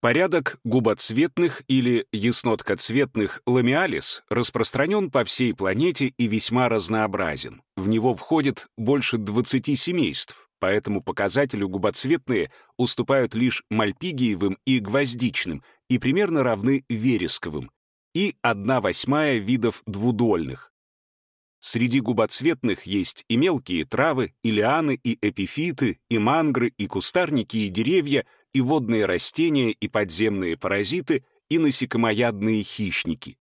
Порядок губоцветных или ясноткоцветных ламиалис распространен по всей планете и весьма разнообразен. В него входит больше 20 семейств, поэтому показателю губоцветные уступают лишь мальпигиевым и гвоздичным и примерно равны вересковым, и 1 восьмая видов двудольных. Среди губоцветных есть и мелкие травы, и лианы, и эпифиты, и мангры, и кустарники, и деревья — и водные растения, и подземные паразиты, и насекомоядные хищники.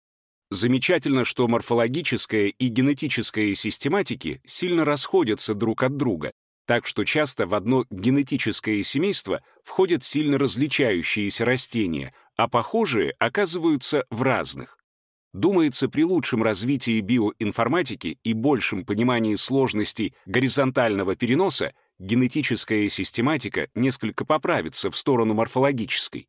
Замечательно, что морфологическая и генетическая систематики сильно расходятся друг от друга, так что часто в одно генетическое семейство входят сильно различающиеся растения, а похожие оказываются в разных. Думается, при лучшем развитии биоинформатики и большем понимании сложностей горизонтального переноса генетическая систематика несколько поправится в сторону морфологической.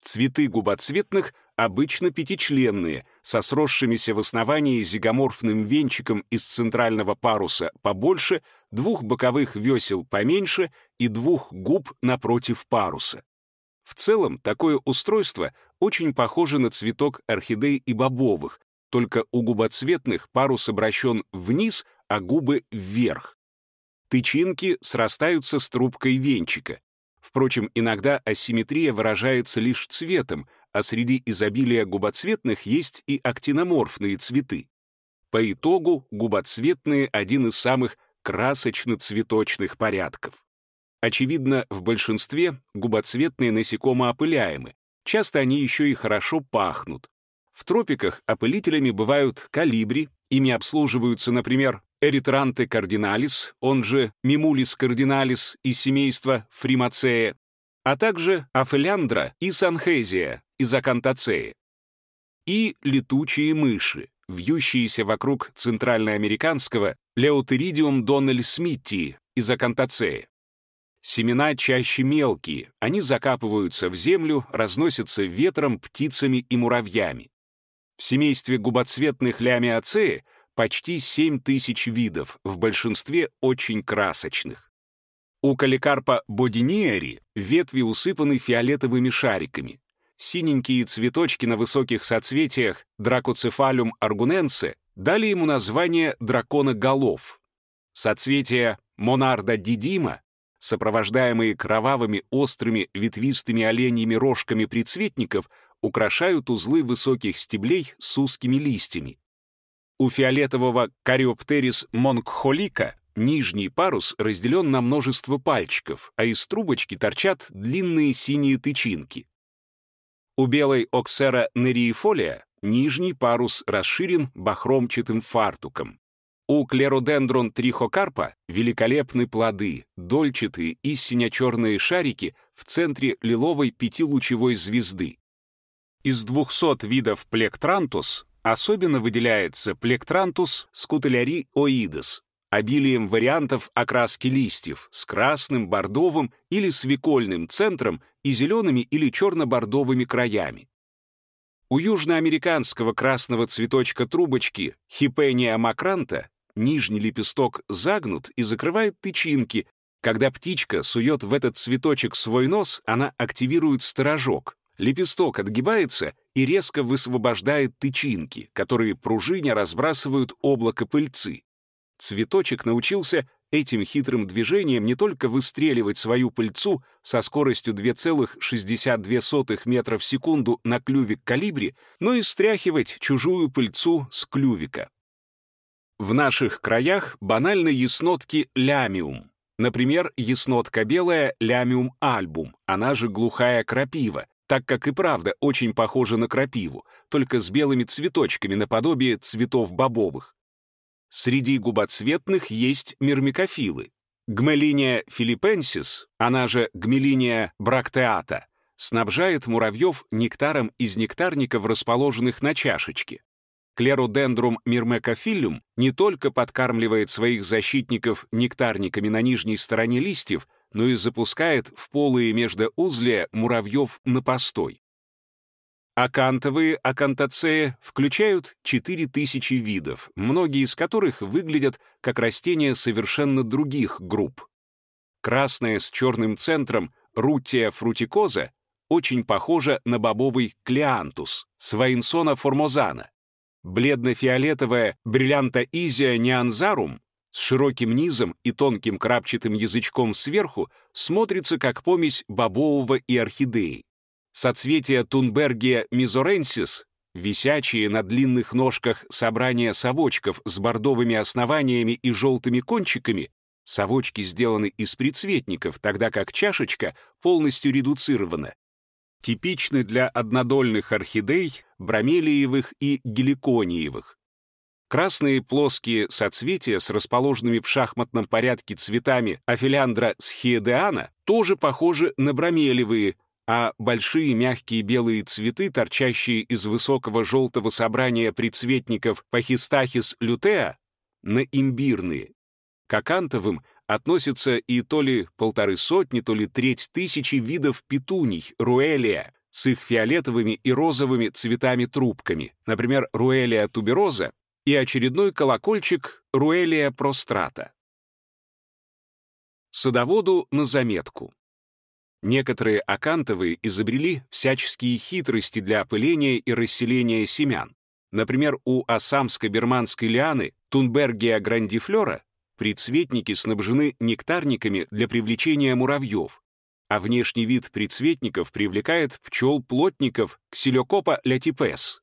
Цветы губоцветных обычно пятичленные, со сросшимися в основании зигоморфным венчиком из центрального паруса побольше, двух боковых весел поменьше и двух губ напротив паруса. В целом, такое устройство очень похоже на цветок орхидей и бобовых, только у губоцветных парус обращен вниз, а губы вверх. Тычинки срастаются с трубкой венчика. Впрочем, иногда асимметрия выражается лишь цветом, а среди изобилия губоцветных есть и актиноморфные цветы. По итогу губоцветные — один из самых красочно-цветочных порядков. Очевидно, в большинстве губоцветные насекомоопыляемы. Часто они еще и хорошо пахнут. В тропиках опылителями бывают калибри, ими обслуживаются, например, Эритранте кардиналис, он же Мимулис кардиналис из семейства Фримацея, а также Афеляндра и Санхезия из Акантацеи. И летучие мыши, вьющиеся вокруг центральноамериканского Леотеридиум доннель смитти из Акантацеи. Семена чаще мелкие, они закапываются в землю, разносятся ветром, птицами и муравьями. В семействе губоцветных лямиацеи почти 7 тысяч видов, в большинстве очень красочных. У каликарпа бодиниери ветви усыпаны фиолетовыми шариками. Синенькие цветочки на высоких соцветиях дракоцефалюм аргуненсе дали ему название дракона голов. Соцветия монарда дидима, сопровождаемые кровавыми острыми ветвистыми оленьими рожками прицветников, украшают узлы высоких стеблей с узкими листьями. У фиолетового кариоптерис монгхолика нижний парус разделен на множество пальчиков, а из трубочки торчат длинные синие тычинки. У белой оксера нериифолия нижний парус расширен бахромчатым фартуком. У клеродендрон трихокарпа великолепны плоды, дольчатые и сине-черные шарики в центре лиловой пятилучевой звезды. Из 200 видов плектрантус Особенно выделяется плектрантус скутеляри оидес, обилием вариантов окраски листьев с красным, бордовым или свекольным центром и зелеными или черно-бордовыми краями. У южноамериканского красного цветочка трубочки хипения макранта нижний лепесток загнут и закрывает тычинки. Когда птичка сует в этот цветочек свой нос, она активирует сторожок. Лепесток отгибается и резко высвобождает тычинки, которые пружиня разбрасывают облако пыльцы. Цветочек научился этим хитрым движением не только выстреливать свою пыльцу со скоростью 2,62 метра в секунду на клювик калибри, но и стряхивать чужую пыльцу с клювика. В наших краях банально яснотки лямиум. Например, яснотка белая лямиум альбум, она же глухая крапива, так как и правда очень похожа на крапиву, только с белыми цветочками наподобие цветов бобовых. Среди губоцветных есть мирмикофилы. Гмелиния филиппенсис, она же гмелиния брактеата, снабжает муравьев нектаром из нектарников, расположенных на чашечке. Клеродендрум мирмекофилюм не только подкармливает своих защитников нектарниками на нижней стороне листьев, но и запускает в полые междоузлия муравьев на постой. Акантовые акантацеи включают 4000 видов, многие из которых выглядят как растения совершенно других групп. Красная с черным центром рутия фрутикоза очень похожа на бобовый клеантус, сваинсона формозана. Бледно-фиолетовая бриллиантоизия неанзарум с широким низом и тонким крапчатым язычком сверху смотрится как помесь бобового и орхидеи. Соцветия Тунбергия мизоренсис, висячие на длинных ножках собрания совочков с бордовыми основаниями и желтыми кончиками, совочки сделаны из прицветников, тогда как чашечка полностью редуцирована, типичны для однодольных орхидей, бромелиевых и геликониевых. Красные плоские соцветия с расположенными в шахматном порядке цветами афилиандра схиедеана тоже похожи на бромелевые, а большие мягкие белые цветы, торчащие из высокого желтого собрания прицветников пахистахис лютеа, на имбирные. К акантовым относятся и то ли полторы сотни, то ли треть тысячи видов петуний, руэлия, с их фиолетовыми и розовыми цветами-трубками, например, руэлия тубероза и очередной колокольчик руэлия прострата. Садоводу на заметку. Некоторые акантовые изобрели всяческие хитрости для опыления и расселения семян. Например, у осамско-берманской лианы Тунбергия грандифлора Прицветники снабжены нектарниками для привлечения муравьев, а внешний вид прицветников привлекает пчел-плотников ксилокопа лятипес.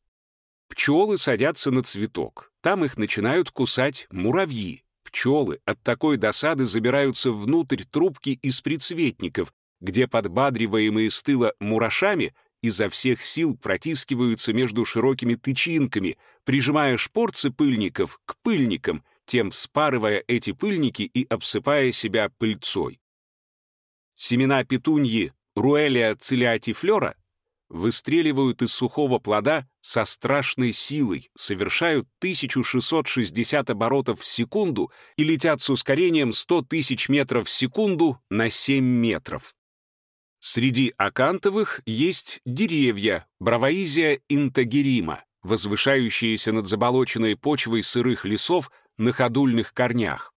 Пчелы садятся на цветок, там их начинают кусать муравьи. Пчелы от такой досады забираются внутрь трубки из прицветников, где подбадриваемые с тыла мурашами изо всех сил протискиваются между широкими тычинками, прижимая шпорцы пыльников к пыльникам тем спарывая эти пыльники и обсыпая себя пыльцой. Семена петуньи Руэлия цилиатифлора выстреливают из сухого плода со страшной силой, совершают 1660 оборотов в секунду и летят с ускорением 100 тысяч метров в секунду на 7 метров. Среди акантовых есть деревья Бравоизия интагерима, возвышающиеся над заболоченной почвой сырых лесов на ходульных корнях.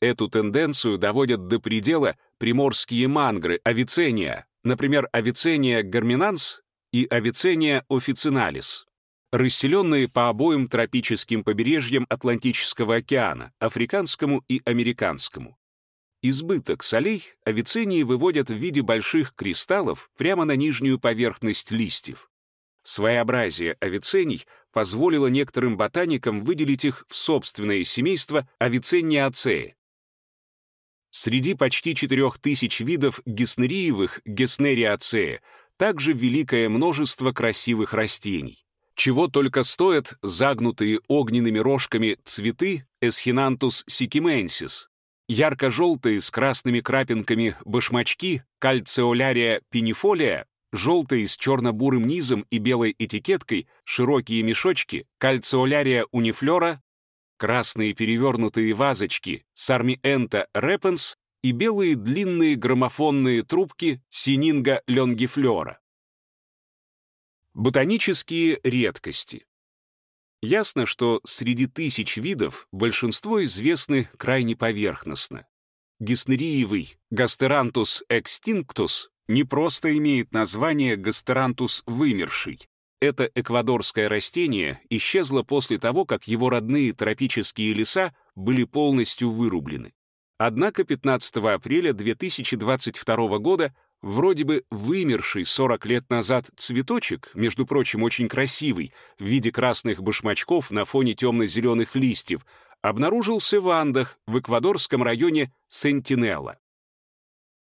Эту тенденцию доводят до предела приморские мангры авицения, например, авицения гарминанс и авицения официналис, расселенные по обоим тропическим побережьям Атлантического океана, африканскому и американскому. Избыток солей авицении выводят в виде больших кристаллов прямо на нижнюю поверхность листьев. Своеобразие авицений позволило некоторым ботаникам выделить их в собственное семейство авиценниацеи. Среди почти 4000 видов геснериевых геснериацея также великое множество красивых растений. Чего только стоят загнутые огненными рожками цветы Эсхинантус сикименсис, ярко-желтые с красными крапинками башмачки Кальциолярия пинифолия желтые с черно-бурым низом и белой этикеткой, широкие мешочки, кальциолярия унифлора, красные перевернутые вазочки, сармиэнта репенс и белые длинные граммофонные трубки сининга лонгифлора. Ботанические редкости. Ясно, что среди тысяч видов большинство известны крайне поверхностно. Геснериевый Gasteranthus extinctus не просто имеет название гастерантус вымерший. Это эквадорское растение исчезло после того, как его родные тропические леса были полностью вырублены. Однако 15 апреля 2022 года вроде бы вымерший 40 лет назад цветочек, между прочим, очень красивый, в виде красных башмачков на фоне темно-зеленых листьев, обнаружился в Андах в эквадорском районе Сентинелла.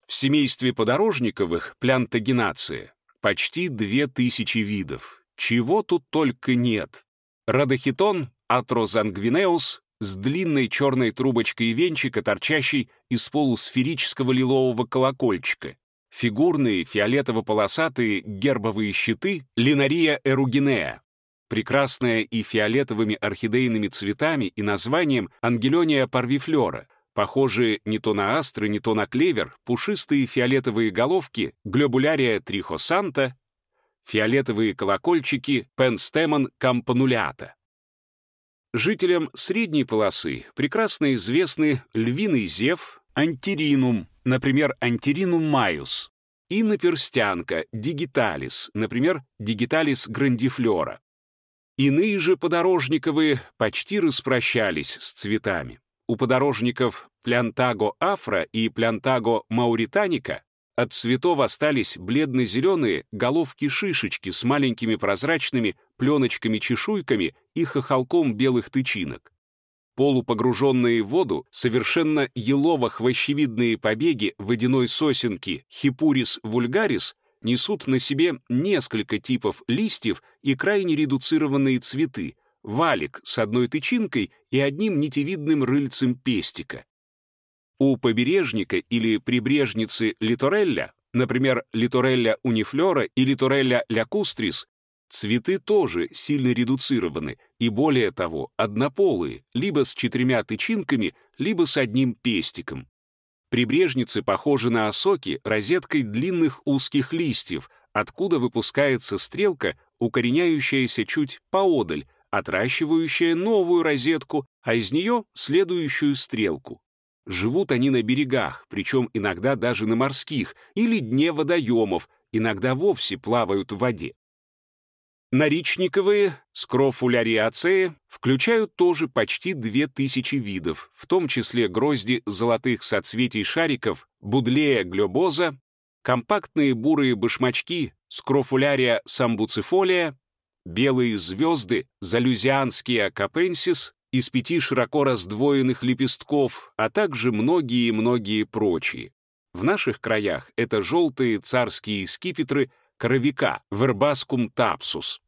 В семействе подорожниковых плянтогенации почти две тысячи видов. Чего тут только нет. Радохитон атрозангвинеус с длинной черной трубочкой венчика, торчащей из полусферического лилового колокольчика. Фигурные фиолетово-полосатые гербовые щиты линария эругинея. Прекрасная и фиолетовыми орхидейными цветами и названием ангелония парвифлора, Похожие не то на астры, не то на клевер, пушистые фиолетовые головки глобулярия трихосанта, фиолетовые колокольчики пенстемон кампанулята. Жителям средней полосы прекрасно известны львиный зев, антиринум, например, антиринум майус, и наперстянка, дигиталис, например, дигиталис грандифлора. Иные же подорожниковые почти распрощались с цветами. У подорожников плянтаго афра и плянтаго мауританика от цветов остались бледно-зеленые головки-шишечки с маленькими прозрачными пленочками-чешуйками и хохолком белых тычинок. Полупогруженные в воду, совершенно елово-хвощевидные побеги водяной сосенки хипурис вульгарис несут на себе несколько типов листьев и крайне редуцированные цветы, валик с одной тычинкой и одним нитевидным рыльцем пестика. У побережника или прибрежницы литорелля, например, литорелля унифлора и литорелля лякустрис, цветы тоже сильно редуцированы и, более того, однополые, либо с четырьмя тычинками, либо с одним пестиком. Прибрежницы похожи на осоки розеткой длинных узких листьев, откуда выпускается стрелка, укореняющаяся чуть поодаль, отращивающая новую розетку, а из нее следующую стрелку. Живут они на берегах, причем иногда даже на морских, или дне водоемов, иногда вовсе плавают в воде. Наричниковые, скрофуляриацеи, включают тоже почти 2000 видов, в том числе грозди золотых соцветий шариков, будлея глебоза, компактные бурые башмачки, скрофулярия самбуцифолия, белые звезды, залюзианские капенсис, из пяти широко раздвоенных лепестков, а также многие-многие прочие. В наших краях это желтые царские скипетры коровика, вербаскум тапсус.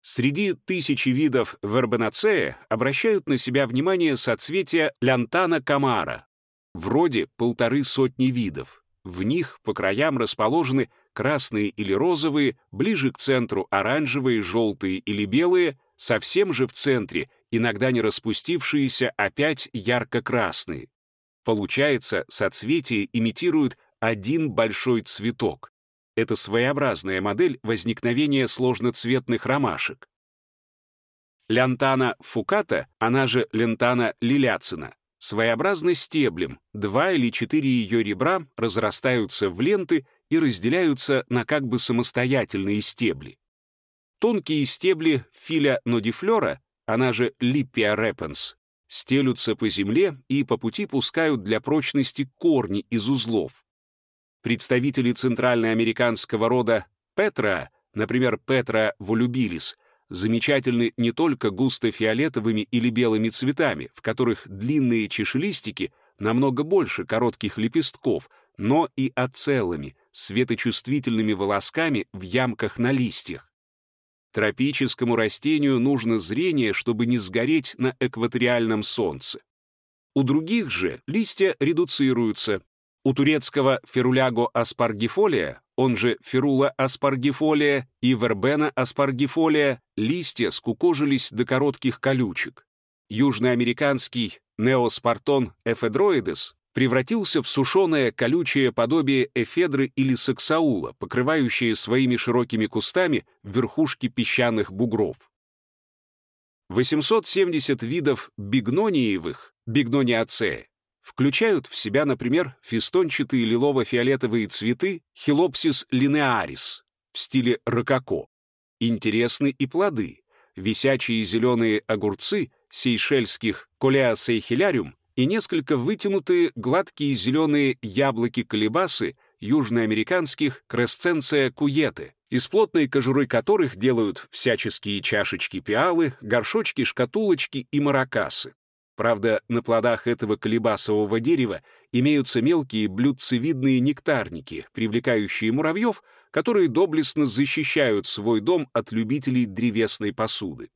Среди тысячи видов вербенацея обращают на себя внимание соцветия лянтана камара. Вроде полторы сотни видов. В них по краям расположены красные или розовые, ближе к центру оранжевые, желтые или белые, совсем же в центре иногда не распустившиеся, опять ярко-красные. Получается, соцветия имитируют один большой цветок. Это своеобразная модель возникновения сложноцветных ромашек. Лянтана фуката, она же лентана лиляцина, своеобразный стеблем, два или четыре ее ребра разрастаются в ленты и разделяются на как бы самостоятельные стебли. Тонкие стебли филя нодифлора она же Липпия репенс, стелются по земле и по пути пускают для прочности корни из узлов. Представители центральноамериканского рода Петра, например, Петра волюбилис, замечательны не только густо-фиолетовыми или белыми цветами, в которых длинные чешелистики намного больше коротких лепестков, но и оцелами, светочувствительными волосками в ямках на листьях. Тропическому растению нужно зрение, чтобы не сгореть на экваториальном солнце. У других же листья редуцируются. У турецкого феруляго аспаргифолия, он же ферула аспаргифолия и вербена аспаргифолия, листья скукожились до коротких колючек. Южноамериканский неоспартон эфедроидес превратился в сушеное колючее подобие эфедры или саксаула, покрывающее своими широкими кустами верхушки песчаных бугров. 870 видов бигнониевых, бигнониацея, включают в себя, например, фистончатые лилово-фиолетовые цветы хилопсис линеарис в стиле рококо. Интересны и плоды. Висячие зеленые огурцы сейшельских колеасейхиляриум и несколько вытянутые гладкие зеленые яблоки-колебасы южноамериканских кресценция куеты, из плотной кожуры которых делают всяческие чашечки-пиалы, горшочки-шкатулочки и маракасы. Правда, на плодах этого колебасового дерева имеются мелкие блюдцевидные нектарники, привлекающие муравьев, которые доблестно защищают свой дом от любителей древесной посуды.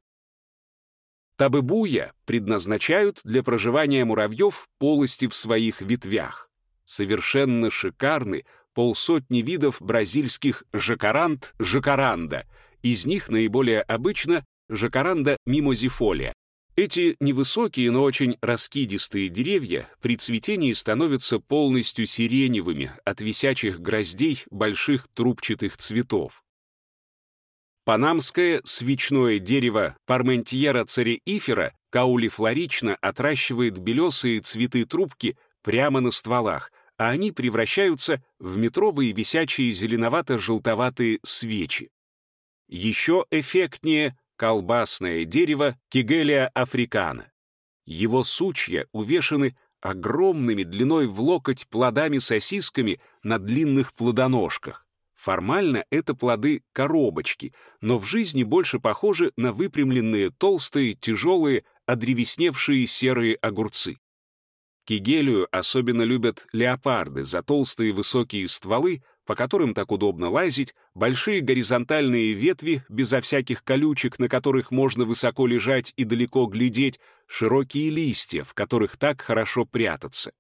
Табыбуя предназначают для проживания муравьев полости в своих ветвях. Совершенно шикарны полсотни видов бразильских жакарант жакаранда. Из них наиболее обычно жакаранда мимозифолия. Эти невысокие, но очень раскидистые деревья при цветении становятся полностью сиреневыми от висячих гроздей больших трубчатых цветов. Панамское свечное дерево Парментьера цареифера каулифлорично отращивает белесые цветы трубки прямо на стволах, а они превращаются в метровые висячие зеленовато-желтоватые свечи. Еще эффектнее колбасное дерево Кигелия африкана. Его сучья увешаны огромными длиной в локоть плодами-сосисками на длинных плодоножках. Формально это плоды-коробочки, но в жизни больше похожи на выпрямленные, толстые, тяжелые, одревесневшие серые огурцы. Кигелию особенно любят леопарды за толстые высокие стволы, по которым так удобно лазить, большие горизонтальные ветви, безо всяких колючек, на которых можно высоко лежать и далеко глядеть, широкие листья, в которых так хорошо прятаться.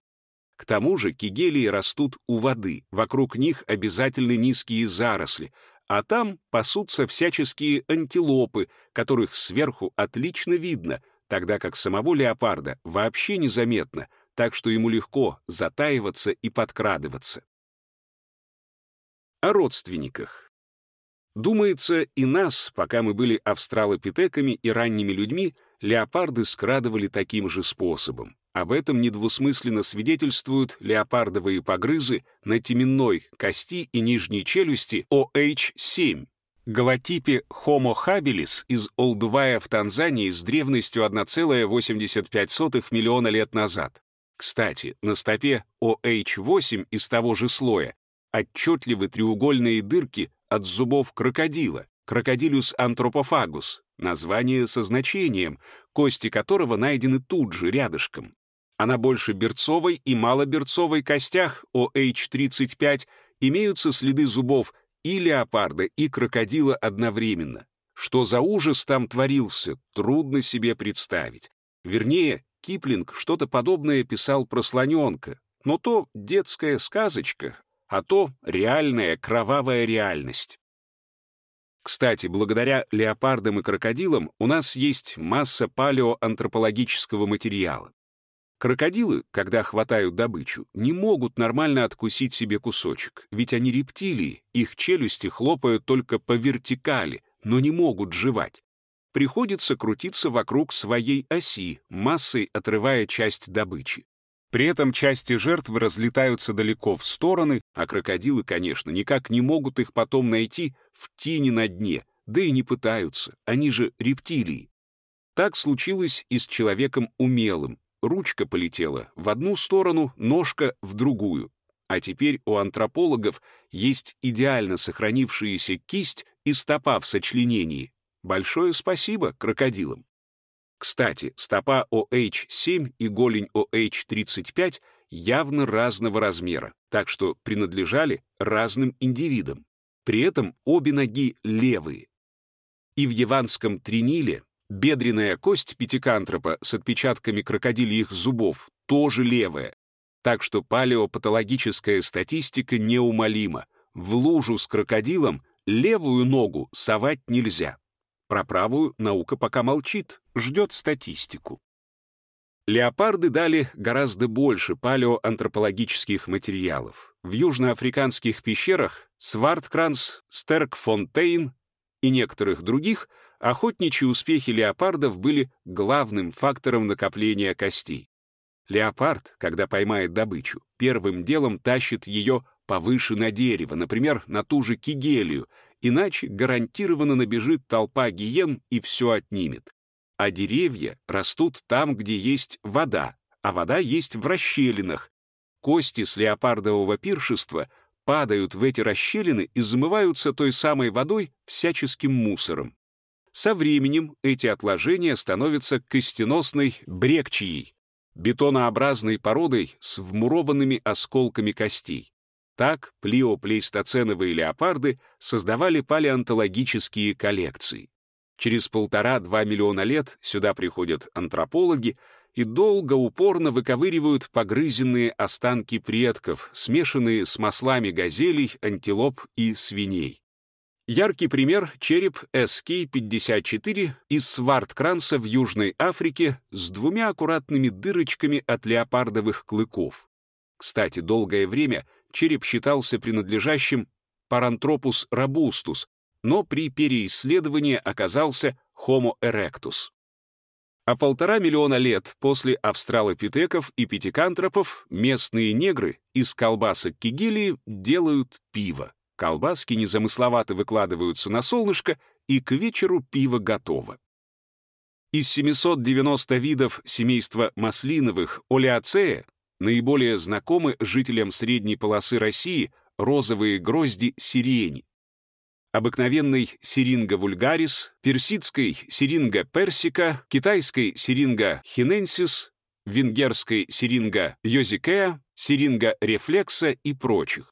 К тому же кигелии растут у воды, вокруг них обязательно низкие заросли, а там пасутся всяческие антилопы, которых сверху отлично видно, тогда как самого леопарда вообще незаметно, так что ему легко затаиваться и подкрадываться. О родственниках. Думается, и нас, пока мы были австралопитеками и ранними людьми, леопарды скрадывали таким же способом. Об этом недвусмысленно свидетельствуют леопардовые погрызы на теменной кости и нижней челюсти OH7, голотипе Homo habilis из Олдувая в Танзании с древностью 1,85 миллиона лет назад. Кстати, на стопе OH8 из того же слоя отчетливы треугольные дырки от зубов крокодила, крокодилюс антропофагус, название со значением, кости которого найдены тут же, рядышком. Она больше берцовой и малоберцовой костях OH35 имеются следы зубов и леопарда, и крокодила одновременно. Что за ужас там творился, трудно себе представить. Вернее, Киплинг что-то подобное писал про слоненка, но то детская сказочка, а то реальная кровавая реальность. Кстати, благодаря леопардам и крокодилам у нас есть масса палеоантропологического материала. Крокодилы, когда хватают добычу, не могут нормально откусить себе кусочек, ведь они рептилии, их челюсти хлопают только по вертикали, но не могут жевать. Приходится крутиться вокруг своей оси, массой отрывая часть добычи. При этом части жертв разлетаются далеко в стороны, а крокодилы, конечно, никак не могут их потом найти в тени на дне, да и не пытаются, они же рептилии. Так случилось и с человеком умелым, ручка полетела в одну сторону, ножка — в другую. А теперь у антропологов есть идеально сохранившиеся кисть и стопа в сочленении. Большое спасибо крокодилам. Кстати, стопа OH7 и голень OH35 явно разного размера, так что принадлежали разным индивидам. При этом обе ноги левые. И в яванском триниле Бедренная кость пятикантропа с отпечатками крокодильих зубов тоже левая. Так что палеопатологическая статистика неумолима. В лужу с крокодилом левую ногу совать нельзя. Про правую наука пока молчит, ждет статистику. Леопарды дали гораздо больше палеоантропологических материалов. В южноафриканских пещерах Сварткранс, Стеркфонтейн и некоторых других — охотничьи успехи леопардов были главным фактором накопления костей. Леопард, когда поймает добычу, первым делом тащит ее повыше на дерево, например, на ту же кигелию, иначе гарантированно набежит толпа гиен и все отнимет. А деревья растут там, где есть вода, а вода есть в расщелинах. Кости с леопардового пиршества падают в эти расщелины и замываются той самой водой всяческим мусором. Со временем эти отложения становятся костеносной брекчией, бетонообразной породой с вмурованными осколками костей. Так плиоплейстоценовые леопарды создавали палеонтологические коллекции. Через полтора-два миллиона лет сюда приходят антропологи и долго упорно выковыривают погрызенные останки предков, смешанные с маслами газелей, антилоп и свиней. Яркий пример — череп SK-54 из Сварткранса в Южной Африке с двумя аккуратными дырочками от леопардовых клыков. Кстати, долгое время череп считался принадлежащим Paranthropus robustus, но при переисследовании оказался Homo erectus. А полтора миллиона лет после австралопитеков и пятикантропов местные негры из колбасок кигилии делают пиво. Колбаски незамысловато выкладываются на солнышко, и к вечеру пиво готово. Из 790 видов семейства маслиновых олеоцея наиболее знакомы жителям средней полосы России розовые грозди сирени. Обыкновенной сиринга вульгарис, персидской сиринга персика, китайской сиринга хиненсис, венгерской сиринга йозикеа, сиринга рефлекса и прочих.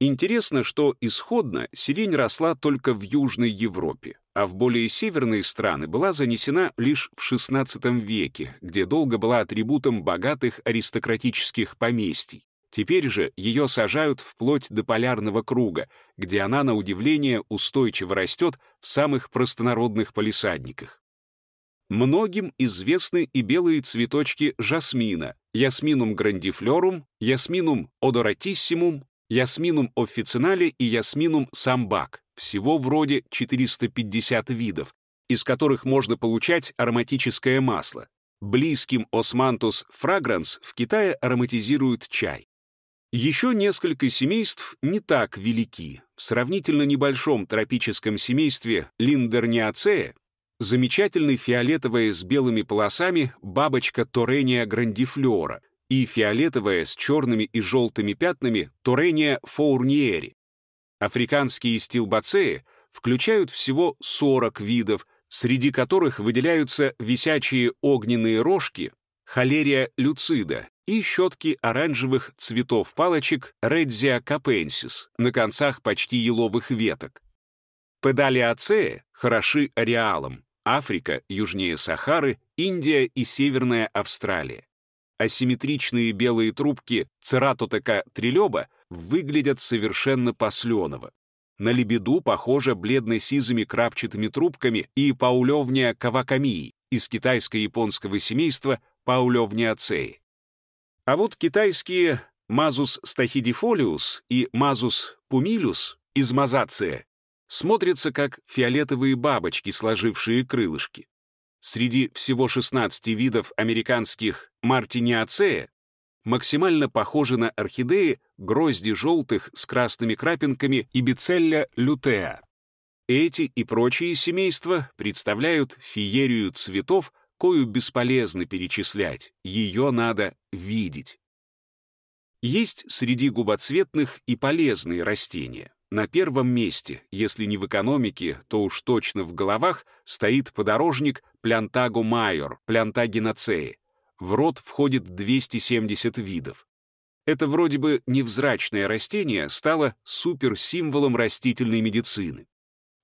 Интересно, что исходно сирень росла только в Южной Европе, а в более северные страны была занесена лишь в XVI веке, где долго была атрибутом богатых аристократических поместий. Теперь же ее сажают вплоть до полярного круга, где она, на удивление, устойчиво растет в самых простонародных палисадниках. Многим известны и белые цветочки жасмина, ясминум грандифлорум, ясминум одоратиссимум, ясминум официнале и ясминум самбак, всего вроде 450 видов, из которых можно получать ароматическое масло. Близким османтус фрагранс в Китае ароматизируют чай. Еще несколько семейств не так велики. В сравнительно небольшом тропическом семействе Линдерниацея замечательный фиолетовая с белыми полосами бабочка Торения грандифлора — и фиолетовая с черными и желтыми пятнами Торения фоурниери. Африканские стилбацеи включают всего 40 видов, среди которых выделяются висячие огненные рожки холерия люцида и щетки оранжевых цветов палочек Редзия капенсис на концах почти еловых веток. Педалиацея хороши ареалом, Африка, южнее Сахары, Индия и Северная Австралия асимметричные белые трубки цератотека трилеба выглядят совершенно посленово. На лебеду похоже бледно-сизыми крапчатыми трубками и паулевния кавакамии из китайско-японского семейства паулевниацеи. А вот китайские мазус стахидифолиус и мазус пумилюс из мазация смотрятся как фиолетовые бабочки, сложившие крылышки. Среди всего 16 видов американских мартиниацея максимально похожи на орхидеи грозди желтых с красными крапинками и бицелля лютеа. Эти и прочие семейства представляют феерию цветов, кою бесполезно перечислять, ее надо видеть. Есть среди губоцветных и полезные растения. На первом месте, если не в экономике, то уж точно в головах, стоит подорожник Плянтаго майор, Плянтагинацеи. В род входит 270 видов. Это вроде бы невзрачное растение стало суперсимволом растительной медицины.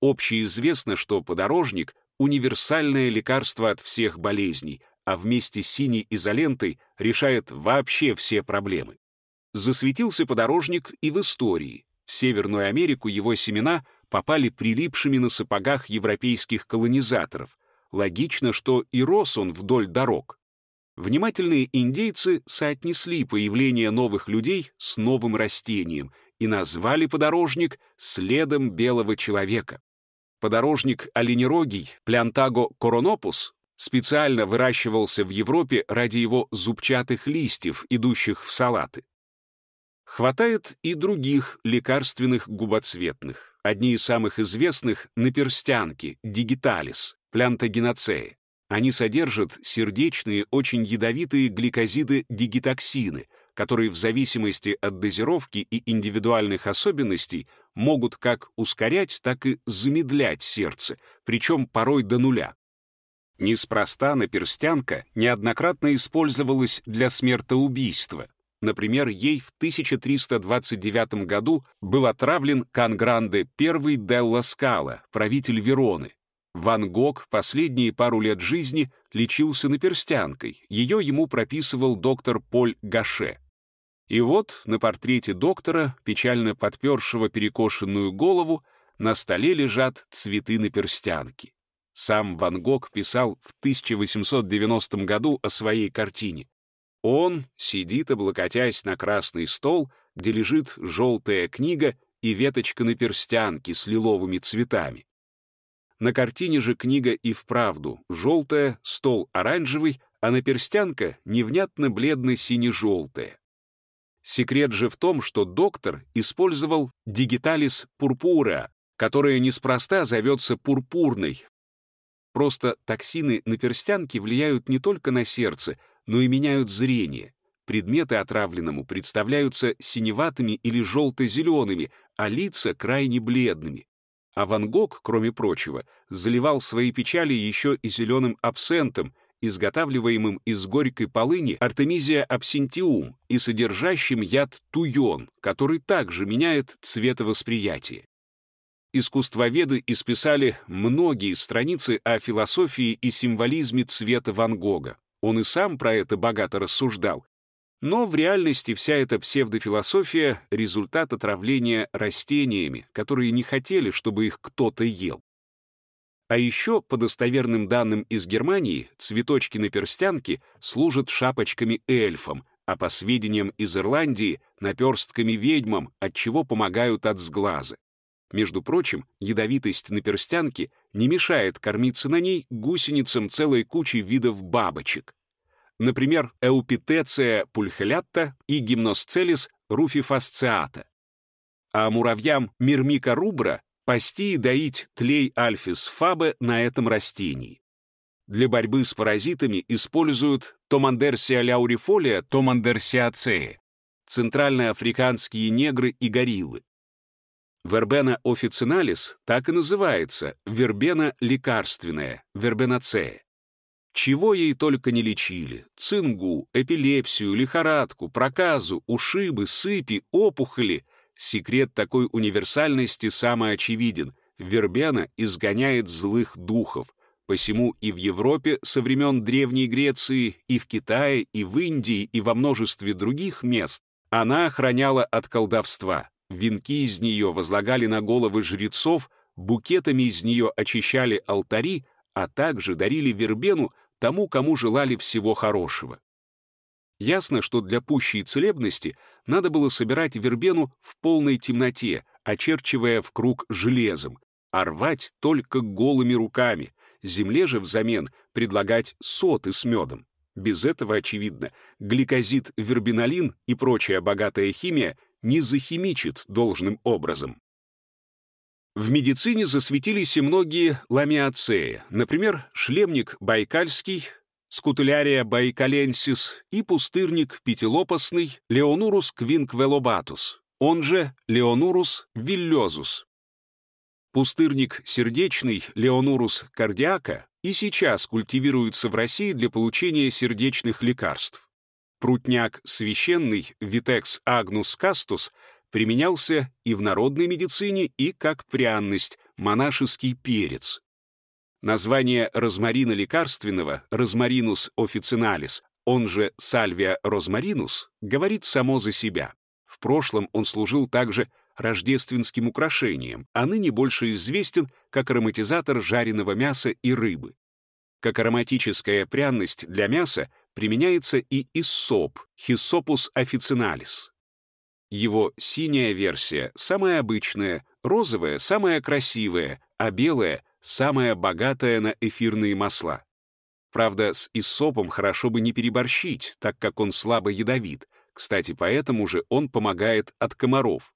Общеизвестно, что подорожник — универсальное лекарство от всех болезней, а вместе с синей изолентой решает вообще все проблемы. Засветился подорожник и в истории. В Северную Америку его семена попали прилипшими на сапогах европейских колонизаторов, логично, что и рос он вдоль дорог. Внимательные индейцы соотнесли появление новых людей с новым растением и назвали подорожник следом белого человека. Подорожник оленерогий Плянтаго коронопус специально выращивался в Европе ради его зубчатых листьев, идущих в салаты. Хватает и других лекарственных губоцветных. Одни из самых известных — наперстянки, дигиталис, плантагеноцеи. Они содержат сердечные, очень ядовитые гликозиды-дигитоксины, которые в зависимости от дозировки и индивидуальных особенностей могут как ускорять, так и замедлять сердце, причем порой до нуля. Неспроста наперстянка неоднократно использовалась для смертоубийства. Например, ей в 1329 году был отравлен Кангранде I Делла Скала, правитель Вероны, Ван Гог последние пару лет жизни лечился наперстянкой, ее ему прописывал доктор Поль Гаше. И вот на портрете доктора, печально подпершего перекошенную голову, на столе лежат цветы наперстянки. Сам Ван Гог писал в 1890 году о своей картине. Он сидит, облокотясь на красный стол, где лежит желтая книга и веточка наперстянки с лиловыми цветами. На картине же книга и вправду желтая, стол оранжевый, а наперстянка невнятно бледно-сине-желтая. Секрет же в том, что доктор использовал дигиталис пурпура, которая неспроста зовется пурпурной. Просто токсины на перстянке влияют не только на сердце, но и меняют зрение. Предметы отравленному представляются синеватыми или желто-зелеными, а лица — крайне бледными. А Ван Гог, кроме прочего, заливал свои печали еще и зеленым абсентом, изготавливаемым из горькой полыни артемизия абсентиум и содержащим яд туйон, который также меняет цветовосприятие. Искусствоведы исписали многие страницы о философии и символизме цвета Ван Гога. Он и сам про это богато рассуждал. Но в реальности вся эта псевдофилософия — результат отравления растениями, которые не хотели, чтобы их кто-то ел. А еще, по достоверным данным из Германии, цветочки на перстянке служат шапочками эльфам, а по сведениям из Ирландии — наперстками ведьмам, от чего помогают от сглаза. Между прочим, ядовитость на перстянке не мешает кормиться на ней гусеницам целой кучи видов бабочек. Например, эупитеция пульхелятта и гимносцелис руфифасциата. А муравьям мирмика рубра пасти и доить тлей альфис фабе на этом растении. Для борьбы с паразитами используют томандерсия ляурифолия, томандерсиацея, центральноафриканские негры и гориллы. Вербена официналис так и называется, вербена лекарственная, вербенацея. Чего ей только не лечили — цингу, эпилепсию, лихорадку, проказу, ушибы, сыпи, опухоли Секрет такой универсальности самый очевиден. Вербена изгоняет злых духов. Посему и в Европе со времен Древней Греции, и в Китае, и в Индии, и во множестве других мест она охраняла от колдовства. Венки из нее возлагали на головы жрецов, букетами из нее очищали алтари, а также дарили вербену тому, кому желали всего хорошего. Ясно, что для пущей целебности надо было собирать вербену в полной темноте, очерчивая в круг железом, а рвать только голыми руками, земле же взамен предлагать соты с медом. Без этого, очевидно, гликозид, вербинолин и прочая богатая химия не захимичит должным образом. В медицине засветились и многие ламиацеи, например, шлемник байкальский, скутулярия байкаленсис и пустырник пятилопастный Леонурус квинквелобатус, он же Леонурус виллезус. Пустырник сердечный Леонурус кардиака и сейчас культивируется в России для получения сердечных лекарств. Прутняк священный Витекс агнус кастус применялся и в народной медицине, и как пряность, монашеский перец. Название розмарина лекарственного, розмаринус официналис, он же сальвия розмаринус, говорит само за себя. В прошлом он служил также рождественским украшением, а ныне больше известен как ароматизатор жареного мяса и рыбы. Как ароматическая пряность для мяса применяется и иссоп, хиссопус официналис. Его синяя версия, самая обычная, розовая — самая красивая, а белая самая богатая на эфирные масла. Правда, с иссопом хорошо бы не переборщить, так как он слабо ядовит. Кстати, поэтому же он помогает от комаров.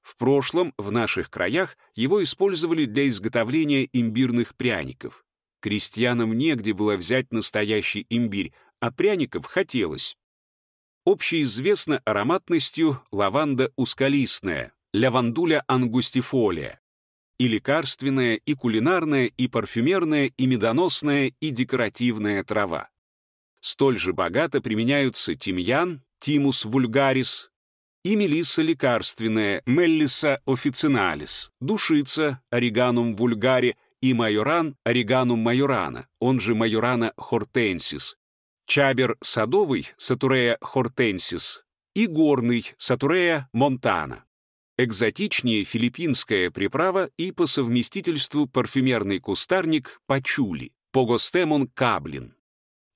В прошлом в наших краях его использовали для изготовления имбирных пряников. Крестьянам негде было взять настоящий имбирь, а пряников хотелось. Общеизвестна ароматностью лаванда ускалистная, лавандуля ангустифолия и лекарственная, и кулинарная, и парфюмерная, и медоносная, и декоративная трава. Столь же богато применяются тимьян, тимус вульгарис, и мелисса лекарственная, меллиса официналис, душица, ориганум вульгари и майоран, ориганум майорана, он же майорана хортенсис, чабер садовый, сатурея хортенсис, и горный, сатурея монтана экзотичнее филиппинская приправа и по совместительству парфюмерный кустарник пачули, погостемон каблин.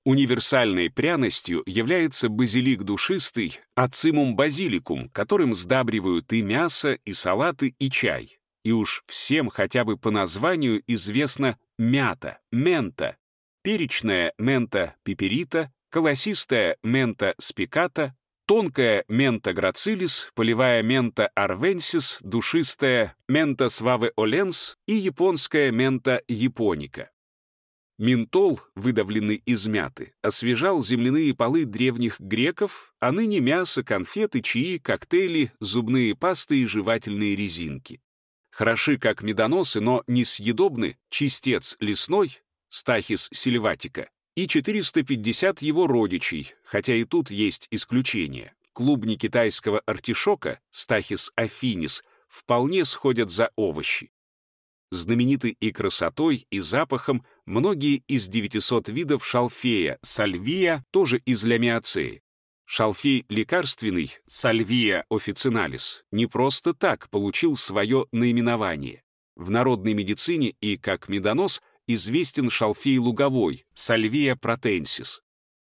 Универсальной пряностью является базилик душистый ацимум базиликум, которым сдабривают и мясо, и салаты, и чай. и уж всем хотя бы по названию известна мята, мента, перечная мента пиперита, колосистая мента спиката, тонкая мента грацилис, полевая мента арвенсис, душистая мента сваве оленс и японская мента японика. Ментол, выдавленный из мяты, освежал земляные полы древних греков, а ныне мясо, конфеты, чаи, коктейли, зубные пасты и жевательные резинки. Хороши как медоносы, но несъедобны чистец лесной, стахис сильватика, и 450 его родичей, хотя и тут есть исключения. Клубни китайского артишока, стахис афинис, вполне сходят за овощи. Знамениты и красотой, и запахом многие из 900 видов шалфея, сальвия, тоже из лямиацеи. Шалфей лекарственный, сальвия официналис, не просто так получил свое наименование. В народной медицине и как медонос известен шалфей луговой, сальвия протенсис.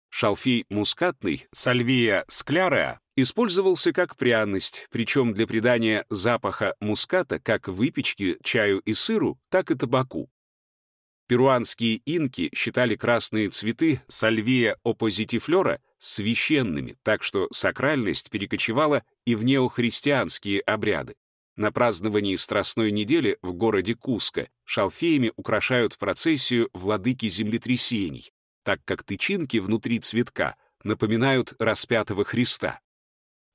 Шалфей мускатный, сальвия скляреа, использовался как пряность, причем для придания запаха муската как выпечки, чаю и сыру, так и табаку. Перуанские инки считали красные цветы сальвия оппозитифлора священными, так что сакральность перекочевала и в неохристианские обряды. На праздновании Страстной недели в городе Куско шалфеями украшают процессию владыки землетрясений, так как тычинки внутри цветка напоминают распятого Христа.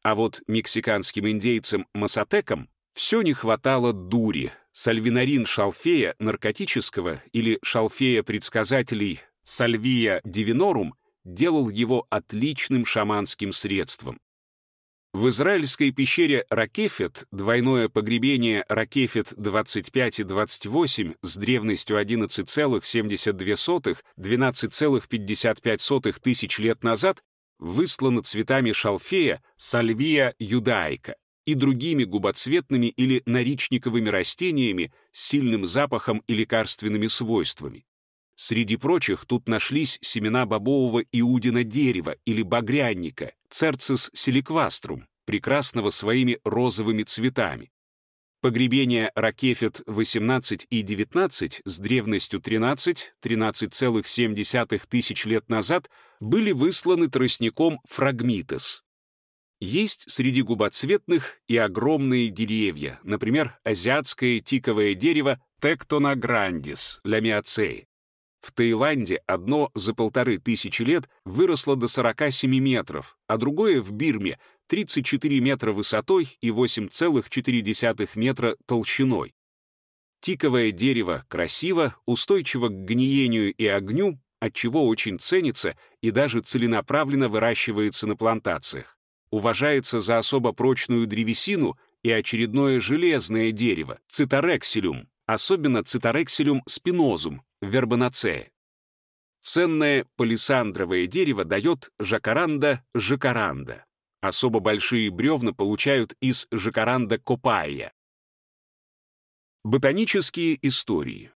А вот мексиканским индейцам-масатекам все не хватало дури. Сальвинарин шалфея наркотического или шалфея предсказателей Сальвия дивинорум делал его отличным шаманским средством. В израильской пещере Ракефет двойное погребение Ракефет-25 и 28 с древностью 11,72-12,55 тысяч лет назад выслано цветами шалфея сальвия юдайка и другими губоцветными или наричниковыми растениями с сильным запахом и лекарственными свойствами. Среди прочих тут нашлись семена бобового иудина дерева или багрянника, церцис силикваструм, прекрасного своими розовыми цветами. Погребения Ракефет 18 и 19 с древностью 13, 13,7 тысяч лет назад были высланы тростником фрагмитес. Есть среди губоцветных и огромные деревья, например, азиатское тиковое дерево Тектона грандис, лямиацеи. В Таиланде одно за полторы тысячи лет выросло до 47 метров, а другое в Бирме 34 метра высотой и 8,4 метра толщиной. Тиковое дерево красиво, устойчиво к гниению и огню, отчего очень ценится и даже целенаправленно выращивается на плантациях. Уважается за особо прочную древесину и очередное железное дерево, циторексилюм, особенно циторексилюм спинозум, вербанацея. Ценное палисандровое дерево дает жакаранда-жакаранда. Особо большие бревна получают из жакаранда копайя. Ботанические истории.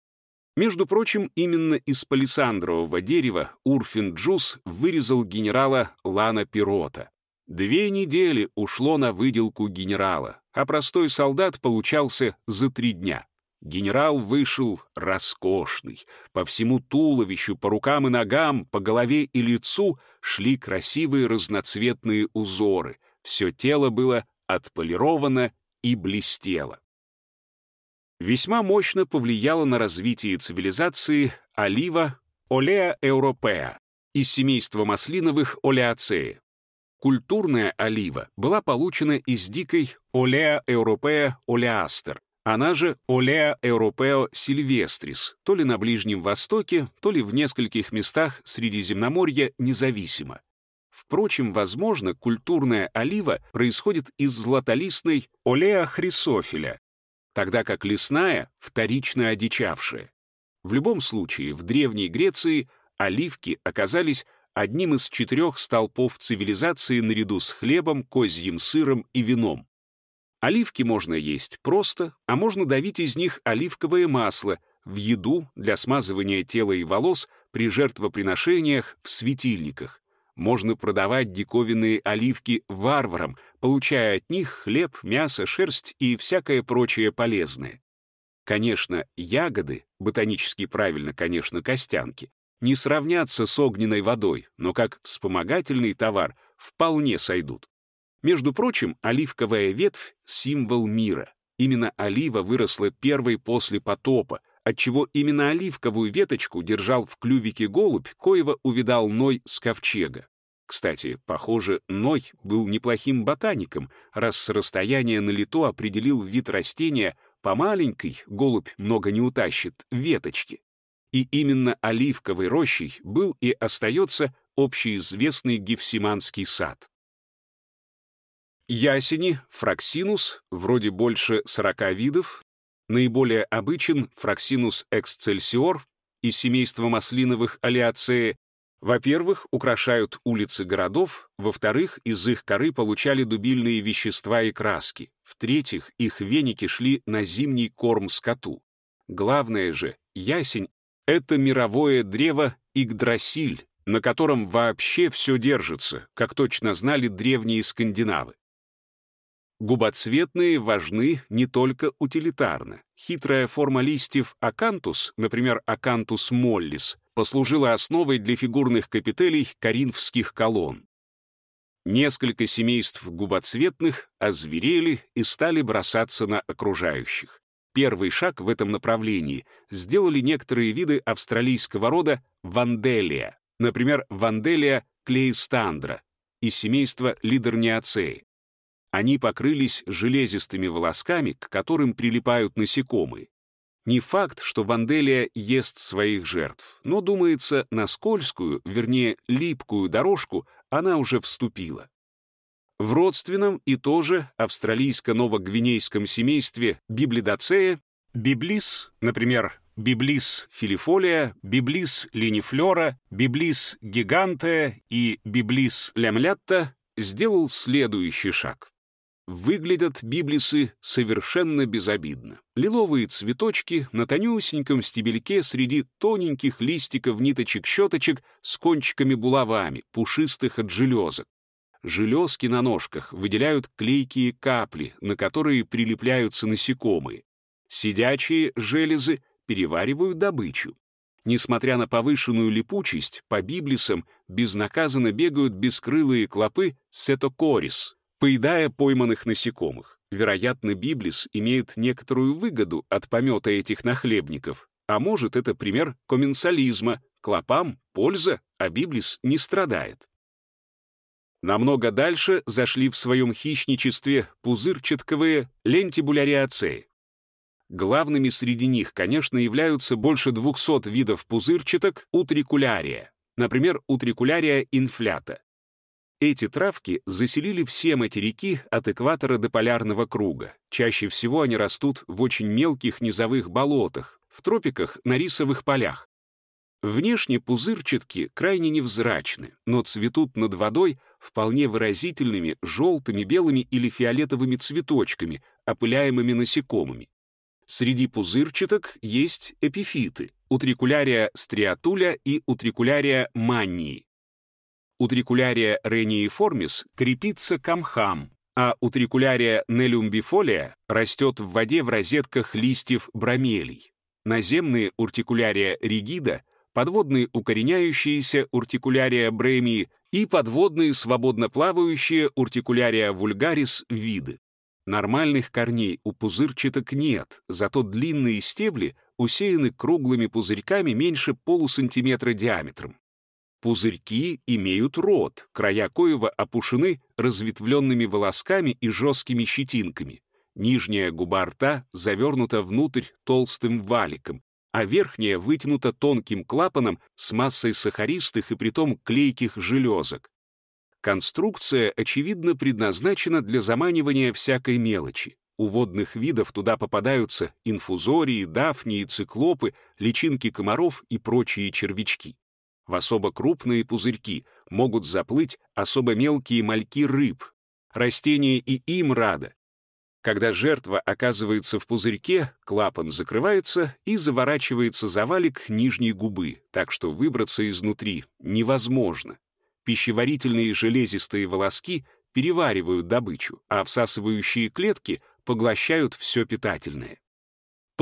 Между прочим, именно из палисандрового дерева Урфин Джус вырезал генерала Лана Пирота. Две недели ушло на выделку генерала, а простой солдат получался за три дня. Генерал вышел роскошный. По всему туловищу, по рукам и ногам, по голове и лицу шли красивые разноцветные узоры. Все тело было отполировано и блестело. Весьма мощно повлияло на развитие цивилизации олива Олеа Европеа из семейства маслиновых Олеацеи. Культурная олива была получена из дикой Олеа Европеа Олеастер, она же Олеа Европео Сильвестрис, то ли на Ближнем Востоке, то ли в нескольких местах Средиземноморья независимо. Впрочем, возможно, культурная олива происходит из златолистной Олеа хрисофиля, тогда как лесная — вторично одичавшая. В любом случае, в Древней Греции оливки оказались одним из четырех столпов цивилизации наряду с хлебом, козьим сыром и вином. Оливки можно есть просто, а можно давить из них оливковое масло в еду для смазывания тела и волос при жертвоприношениях в светильниках. Можно продавать диковинные оливки варварам, получая от них хлеб, мясо, шерсть и всякое прочее полезное. Конечно, ягоды, ботанически правильно, конечно, костянки, не сравнятся с огненной водой, но как вспомогательный товар вполне сойдут. Между прочим, оливковая ветвь — символ мира. Именно олива выросла первой после потопа, отчего именно оливковую веточку держал в клювике голубь, коего увидал Ной с ковчега. Кстати, похоже, Ной был неплохим ботаником, раз с расстояния на лето определил вид растения по маленькой, голубь много не утащит, веточке. И именно оливковой рощей был и остается общеизвестный Гефсиманский сад. Ясени, фраксинус, вроде больше 40 видов, наиболее обычен фраксинус эксцельсиор из семейства маслиновых Oleaceae, во-первых, украшают улицы городов, во-вторых, из их коры получали дубильные вещества и краски, в-третьих, их веники шли на зимний корм скоту. Главное же, ясень — это мировое древо Игдрасиль, на котором вообще все держится, как точно знали древние скандинавы. Губоцветные важны не только утилитарно. Хитрая форма листьев Acanthus, например, Acanthus mollis, послужила основой для фигурных капителей коринфских колонн. Несколько семейств губоцветных озверели и стали бросаться на окружающих. Первый шаг в этом направлении сделали некоторые виды австралийского рода ванделия, например, ванделия клеистандра из семейства лидерниацеи. Они покрылись железистыми волосками, к которым прилипают насекомые. Не факт, что Ванделия ест своих жертв, но, думается, на скользкую, вернее, липкую дорожку она уже вступила. В родственном и тоже австралийско-новогвинейском семействе Byblidaceae Byblis, например, Byblis filifolia, Byblis liniflora, Byblis gigantea и Byblis lamellata сделал следующий шаг. Выглядят библисы совершенно безобидно. Лиловые цветочки на тонюсеньком стебельке среди тоненьких листиков ниточек-щеточек с кончиками-булавами, пушистых от железок. Железки на ножках выделяют клейкие капли, на которые прилепляются насекомые. Сидячие железы переваривают добычу. Несмотря на повышенную липучесть, по библисам безнаказанно бегают бескрылые клопы сетокорис, поедая пойманных насекомых. Вероятно, Библис имеет некоторую выгоду от помета этих нахлебников, а может, это пример комменсализма, клопам польза, а Библис не страдает. Намного дальше зашли в своем хищничестве пузырчатковые лентибуляриацеи. Главными среди них, конечно, являются больше 200 видов пузырчаток утрикулярия, например, утрикулярия инфлята. Эти травки заселили все материки от экватора до полярного круга. Чаще всего они растут в очень мелких низовых болотах, в тропиках на рисовых полях. Внешне пузырчатки крайне невзрачны, но цветут над водой вполне выразительными желтыми, белыми или фиолетовыми цветочками, опыляемыми насекомыми. Среди пузырчаток есть эпифиты — утрикулярия стриатуля и утрикулярия маннии. Утрикулярия ренииформис крепится к мхам, а утрикулярия нелюмбифолия растет в воде в розетках листьев бромелий. Наземные уртикулярия ригида, подводные укореняющиеся уртикулярия бремии и подводные свободно плавающие уртикулярия вульгарис виды. Нормальных корней у пузырчаток нет, зато длинные стебли усеяны круглыми пузырьками меньше полусантиметра диаметром. Пузырьки имеют рот, края коего опушены разветвленными волосками и жесткими щетинками. Нижняя губа рта завернута внутрь толстым валиком, а верхняя вытянута тонким клапаном с массой сахаристых и притом клейких железок. Конструкция, очевидно, предназначена для заманивания всякой мелочи. У водных видов туда попадаются инфузории, дафнии, циклопы, личинки комаров и прочие червячки. В особо крупные пузырьки могут заплыть особо мелкие мальки рыб. Растение и им радо. Когда жертва оказывается в пузырьке, клапан закрывается и заворачивается завалик нижней губы, так что выбраться изнутри невозможно. Пищеварительные железистые волоски переваривают добычу, а всасывающие клетки поглощают все питательное.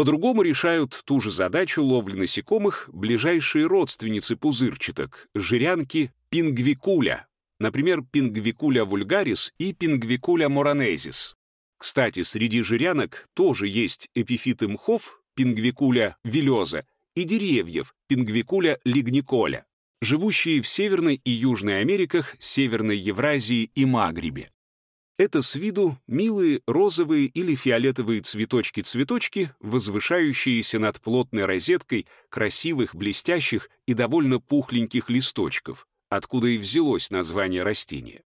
По-другому решают ту же задачу ловли насекомых ближайшие родственницы пузырчаток — жирянки пингвикуля, например, пингвикуля вульгарис и пингвикуля моранезис. Кстати, среди жирянок тоже есть эпифиты мхов, пингвикуля вилеза, и деревьев, пингвикуля лигниколя, живущие в Северной и Южной Америках, Северной Евразии и Магрибе. Это с виду милые розовые или фиолетовые цветочки-цветочки, возвышающиеся над плотной розеткой красивых, блестящих и довольно пухленьких листочков, откуда и взялось название растения.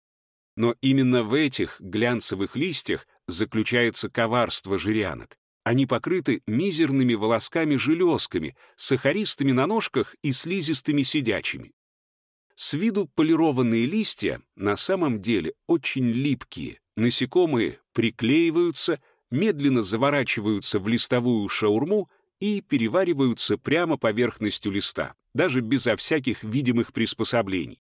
Но именно в этих глянцевых листьях заключается коварство жирянок. Они покрыты мизерными волосками-железками, сахаристыми на ножках и слизистыми сидячими. С виду полированные листья на самом деле очень липкие, насекомые приклеиваются, медленно заворачиваются в листовую шаурму и перевариваются прямо поверхностью листа, даже безо всяких видимых приспособлений.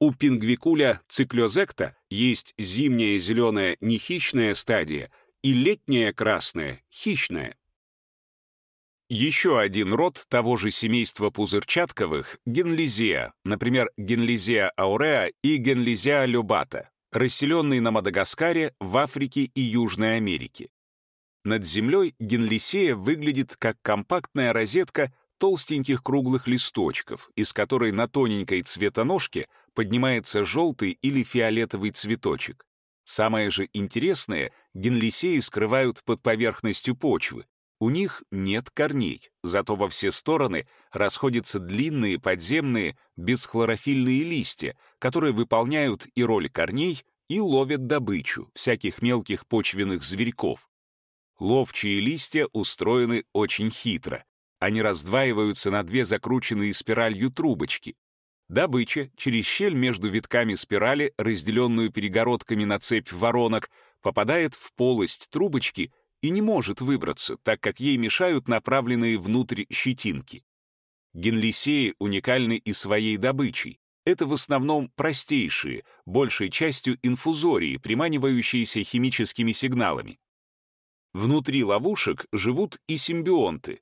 У пингвикуля циклозекта есть зимняя зеленая нехищная стадия и летняя красная хищная. Еще один род того же семейства пузырчатковых — генлизея, например, генлизея ауреа и генлизея любата расселенные на Мадагаскаре, в Африке и Южной Америке. Над землей генлисея выглядит как компактная розетка толстеньких круглых листочков, из которой на тоненькой цветоножке поднимается желтый или фиолетовый цветочек. Самое же интересное, генлисеи скрывают под поверхностью почвы, у них нет корней, зато во все стороны расходятся длинные подземные бесхлорофильные листья, которые выполняют и роль корней, и ловят добычу, всяких мелких почвенных зверьков. Ловчие листья устроены очень хитро. Они раздваиваются на две закрученные спиралью трубочки. Добыча через щель между витками спирали, разделенную перегородками на цепь воронок, попадает в полость трубочки и не может выбраться, так как ей мешают направленные внутрь щетинки. Генлисеи уникальны и своей добычей. Это в основном простейшие, большей частью инфузории, приманивающиеся химическими сигналами. Внутри ловушек живут и симбионты.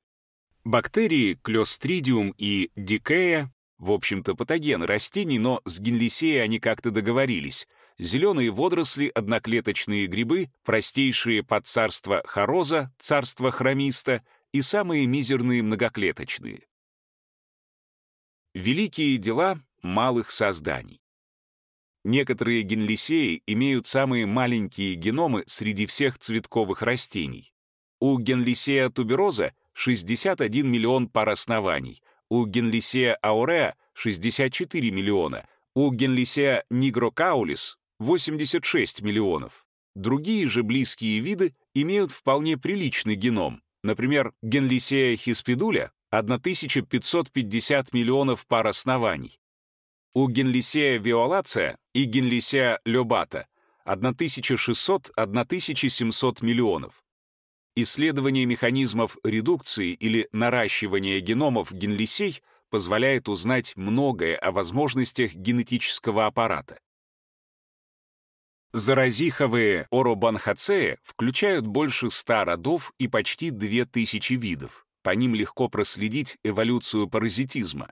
Бактерии Клёстридиум и Дикея, в общем-то патогены растений, но с генлисеей они как-то договорились, зеленые водоросли, одноклеточные грибы, простейшие под царство хороза, царство хромиста и самые мизерные многоклеточные. Великие дела малых созданий. Некоторые генлисеи имеют самые маленькие геномы среди всех цветковых растений. У генлисея тубероза 61 миллион пар оснований, у генлисея ауреа 64 миллиона, у генлисея нигрокаулис 86 миллионов. Другие же близкие виды имеют вполне приличный геном. Например, Генлисея хиспидуля — 1550 миллионов пар оснований. У Генлисея виолация и Генлисея лобата — 1600-1700 миллионов. Исследование механизмов редукции или наращивания геномов генлисей позволяет узнать многое о возможностях генетического аппарата. Заразиховые оробанхацеи включают больше 100 родов и почти 2000 видов. По ним легко проследить эволюцию паразитизма.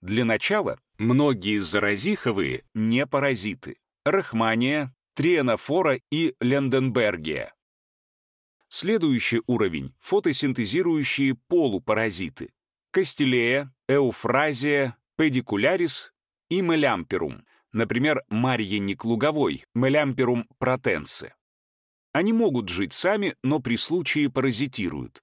Для начала, многие заразиховые не паразиты. Рахмания, трианофора и ленденбергия. Следующий уровень — фотосинтезирующие полупаразиты. Костелея, эуфразия, педикулярис и мелямперум например, марьенник луговой, мелямперум протенсе. Они могут жить сами, но при случае паразитируют.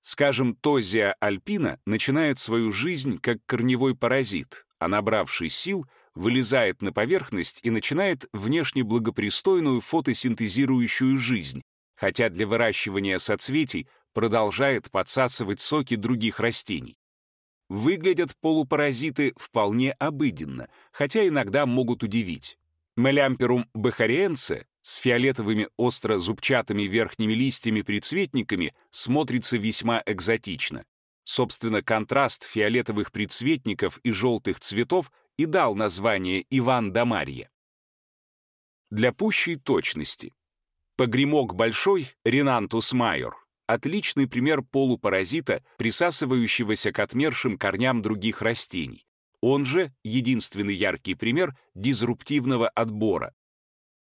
Скажем, тозия альпина начинает свою жизнь как корневой паразит, а набравший сил вылезает на поверхность и начинает внешне благопристойную фотосинтезирующую жизнь, хотя для выращивания соцветий продолжает подсасывать соки других растений. Выглядят полупаразиты вполне обыденно, хотя иногда могут удивить. Мелямперум бахариенсе с фиолетовыми остро-зубчатыми верхними листьями-прицветниками смотрится весьма экзотично. Собственно, контраст фиолетовых прицветников и желтых цветов и дал название Иван да Марья. Для пущей точности. Погремок большой, Ренантус майор, — отличный пример полупаразита, присасывающегося к отмершим корням других растений. Он же единственный яркий пример дизруптивного отбора.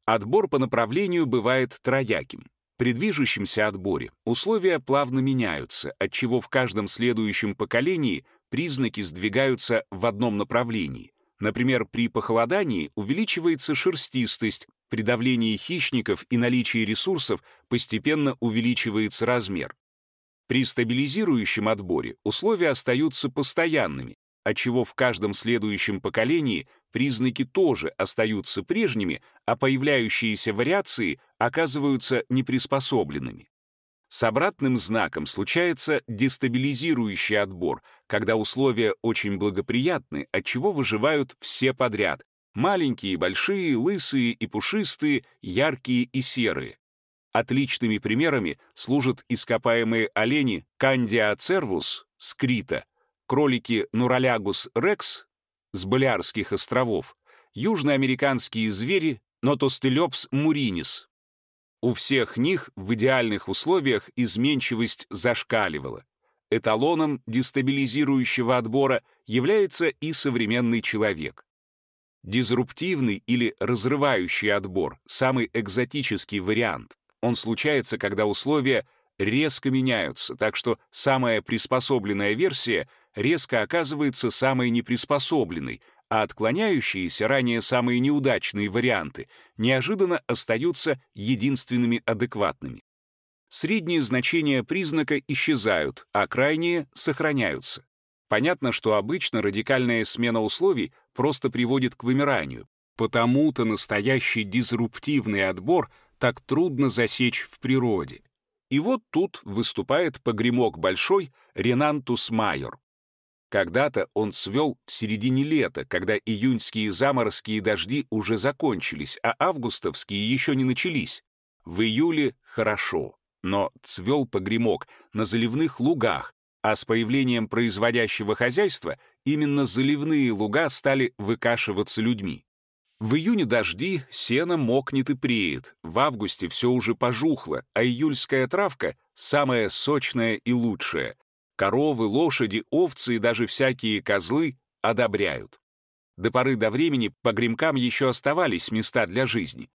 Отбор по направлению бывает трояким. При движущемся отборе условия плавно меняются, отчего в каждом следующем поколении признаки сдвигаются в одном направлении. Например, при похолодании увеличивается шерстистость, при давлении хищников и наличии ресурсов постепенно увеличивается размер. При стабилизирующем отборе условия остаются постоянными, отчего в каждом следующем поколении признаки тоже остаются прежними, а появляющиеся вариации оказываются неприспособленными. С обратным знаком случается дестабилизирующий отбор, когда условия очень благоприятны, отчего выживают все подряд — маленькие, большие, лысые и пушистые, яркие и серые. Отличными примерами служат ископаемые олени Кандиацервус скрита, кролики Нуралягус рекс с Балиарских островов, южноамериканские звери Нотостелепс муринис. У всех них в идеальных условиях изменчивость зашкаливала. Эталоном дестабилизирующего отбора является и современный человек. Дизруптивный или разрывающий отбор — самый экзотический вариант. Он случается, когда условия резко меняются, так что самая приспособленная версия резко оказывается самой неприспособленной, а отклоняющиеся ранее самые неудачные варианты неожиданно остаются единственными адекватными. Средние значения признака исчезают, а крайние сохраняются. Понятно, что обычно радикальная смена условий просто приводит к вымиранию. Потому-то настоящий дизруптивный отбор так трудно засечь в природе. И вот тут выступает погремок большой Ренантус майор. Когда-то он цвел в середине лета, когда июньские заморозкие дожди уже закончились, а августовские еще не начались. В июле — хорошо, но цвел погремок на заливных лугах, а с появлением производящего хозяйства именно заливные луга стали выкашиваться людьми. В июне дожди, сено мокнет и преет, в августе все уже пожухло, а июльская травка — самая сочная и лучшая. Коровы, лошади, овцы и даже всякие козлы одобряют. До поры до времени по гремкам еще оставались места для жизни.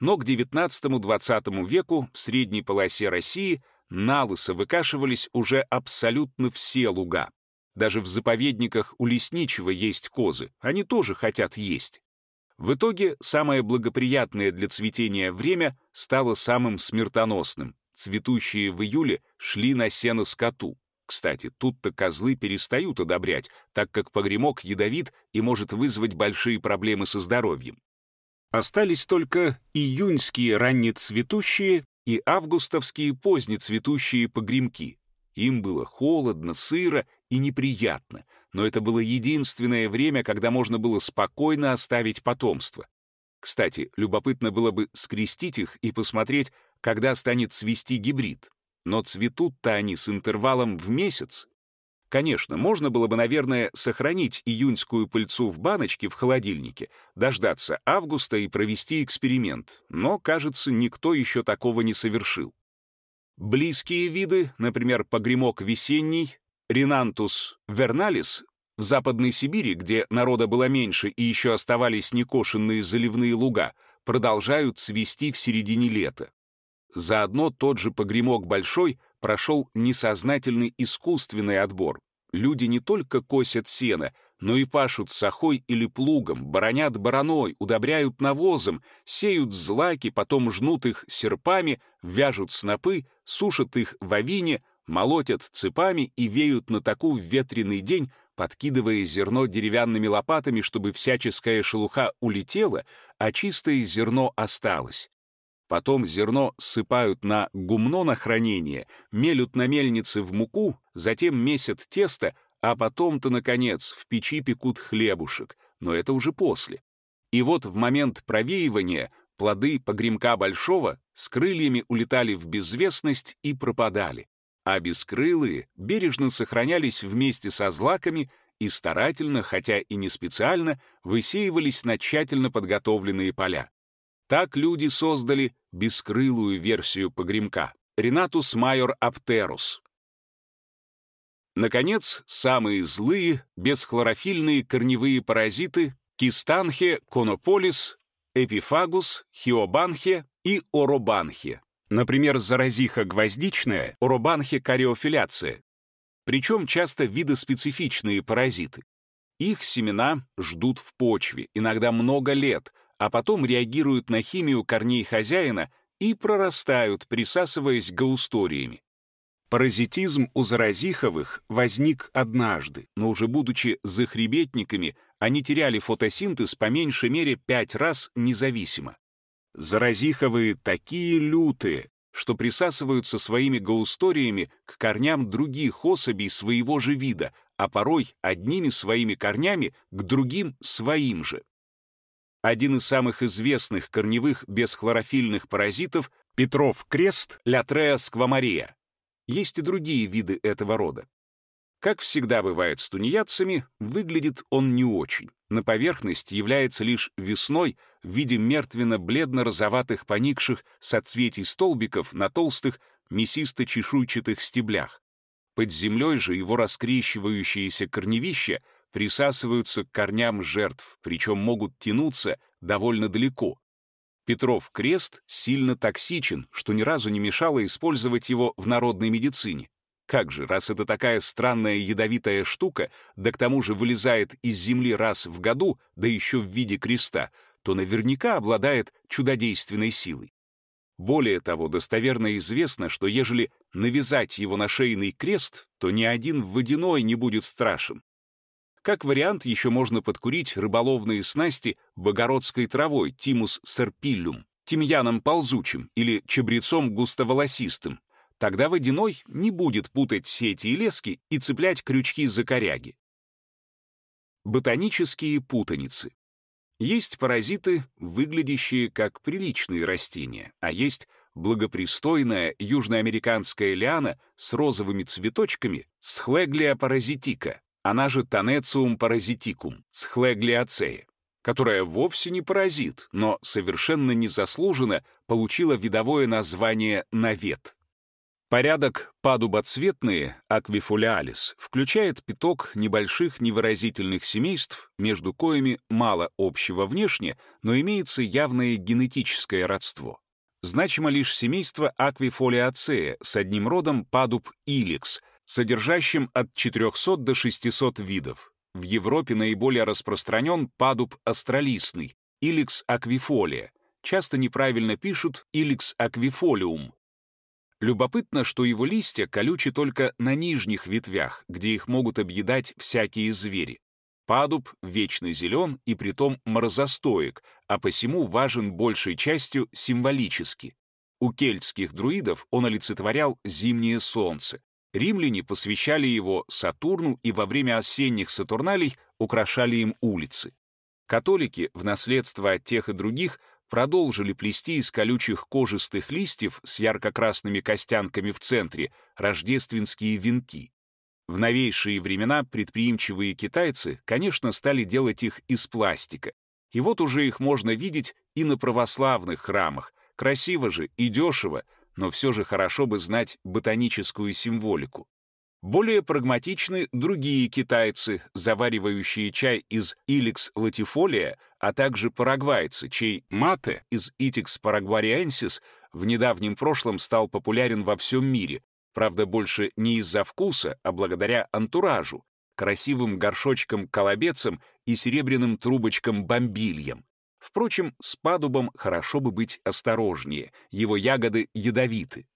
Но к XIX-XX веку в средней полосе России налысо выкашивались уже абсолютно все луга. Даже в заповедниках у лесничего есть козы, они тоже хотят есть. В итоге самое благоприятное для цветения время стало самым смертоносным. Цветущие в июле шли на сено скоту. Кстати, тут-то козлы перестают одобрять, так как погремок ядовит и может вызвать большие проблемы со здоровьем. Остались только июньские раннецветущие и августовские позднецветущие погремки. Им было холодно, сыро и неприятно, но это было единственное время, когда можно было спокойно оставить потомство. Кстати, любопытно было бы скрестить их и посмотреть, когда станет цвести гибрид. Но цветут-то они с интервалом в месяц. Конечно, можно было бы, наверное, сохранить июньскую пыльцу в баночке в холодильнике, дождаться августа и провести эксперимент, но, кажется, никто еще такого не совершил. Близкие виды, например, погремок весенний, Ринантус верналис, в Западной Сибири, где народа было меньше и еще оставались некошенные заливные луга, продолжают цвести в середине лета. Заодно тот же погремок большой прошел несознательный искусственный отбор. Люди не только косят сено, но и пашут сахой или плугом, баронят бараной, удобряют навозом, сеют злаки, потом жнут их серпами, вяжут снопы, сушат их в авине, молотят цепами и веют на таку ветреный день, подкидывая зерно деревянными лопатами, чтобы всяческая шелуха улетела, а чистое зерно осталось. Потом зерно сыпают на гумно на хранение, мелют на мельнице в муку, затем месят тесто, а потом-то, наконец, в печи пекут хлебушек, но это уже после. И вот в момент провеивания плоды погремка большого с крыльями улетали в безвестность и пропадали, а бескрылые бережно сохранялись вместе со злаками и старательно, хотя и не специально, высеивались на тщательно подготовленные поля. Так люди создали бескрылую версию погремка. Ренатус майор аптерус. Наконец, самые злые, бесхлорофильные корневые паразиты кистанхе конополис, эпифагус, хиобанхе и оробанхе. Например, заразиха гвоздичная, оробанхе кариофиляция. Причем часто видоспецифичные паразиты. Их семена ждут в почве, иногда много лет, а потом реагируют на химию корней хозяина и прорастают, присасываясь гаусториями. Паразитизм у заразиховых возник однажды, но уже будучи захребетниками, они теряли фотосинтез по меньшей мере пять раз независимо. Заразиховые такие лютые, что присасываются своими гаусториями к корням других особей своего же вида, а порой одними своими корнями к другим своим же. Один из самых известных корневых бесхлорофильных паразитов — Петров крест Лятрея сквамария. Есть и другие виды этого рода. Как всегда бывает с тунеядцами, выглядит он не очень. На поверхность является лишь весной в виде мертвенно-бледно-розоватых поникших соцветий столбиков на толстых мясисто-чешуйчатых стеблях. Под землей же его раскрещивающиеся корневища присасываются к корням жертв, причем могут тянуться довольно далеко. Петров крест сильно токсичен, что ни разу не мешало использовать его в народной медицине. Как же, раз это такая странная ядовитая штука, да к тому же вылезает из земли раз в году, да еще в виде креста, то наверняка обладает чудодейственной силой. Более того, достоверно известно, что ежели навязать его на шейный крест, то ни один водяной не будет страшен. Как вариант, еще можно подкурить рыболовные снасти богородской травой тимус серпиллюм, тимьяном ползучим или чабрецом густоволосистым, Тогда водяной не будет путать сети и лески и цеплять крючки за коряги. Ботанические путаницы. Есть паразиты, выглядящие как приличные растения, а есть благопристойная южноамериканская лиана с розовыми цветочками схлеглия паразитика, она же тонециум паразитикум, схлеглиацея, которая вовсе не паразит, но совершенно незаслуженно получила видовое название навет. Порядок падубоцветные, аквифолиалис, включает пяток небольших невыразительных семейств, между коими мало общего внешне, но имеется явное генетическое родство. Значимо лишь семейство аквифолиацея с одним родом падуб иликс, содержащим от 400 до 600 видов. В Европе наиболее распространен падуб астролистный, иликс аквифолия. Часто неправильно пишут иликс аквифолиум, Любопытно, что его листья колючи только на нижних ветвях, где их могут объедать всякие звери. Падуб вечно зелен и притом морозостоек, а посему важен большей частью символически. У кельтских друидов он олицетворял зимнее солнце. Римляне посвящали его Сатурну и во время осенних Сатурналей украшали им улицы. Католики в наследство от тех и других продолжили плести из колючих кожистых листьев с ярко-красными костянками в центре рождественские венки. В новейшие времена предприимчивые китайцы, конечно, стали делать их из пластика. И вот уже их можно видеть и на православных храмах. Красиво же и дешево, но все же хорошо бы знать ботаническую символику. Более прагматичны другие китайцы, заваривающие чай из Иликс латифолия, а также парагвайцы, чей мате из Itix paraguariensis в недавнем прошлом стал популярен во всем мире, правда, больше не из-за вкуса, а благодаря антуражу, красивым горшочкам-колобецам и серебряным трубочкам-бомбильям. Впрочем, с падубом хорошо бы быть осторожнее, его ягоды ядовиты.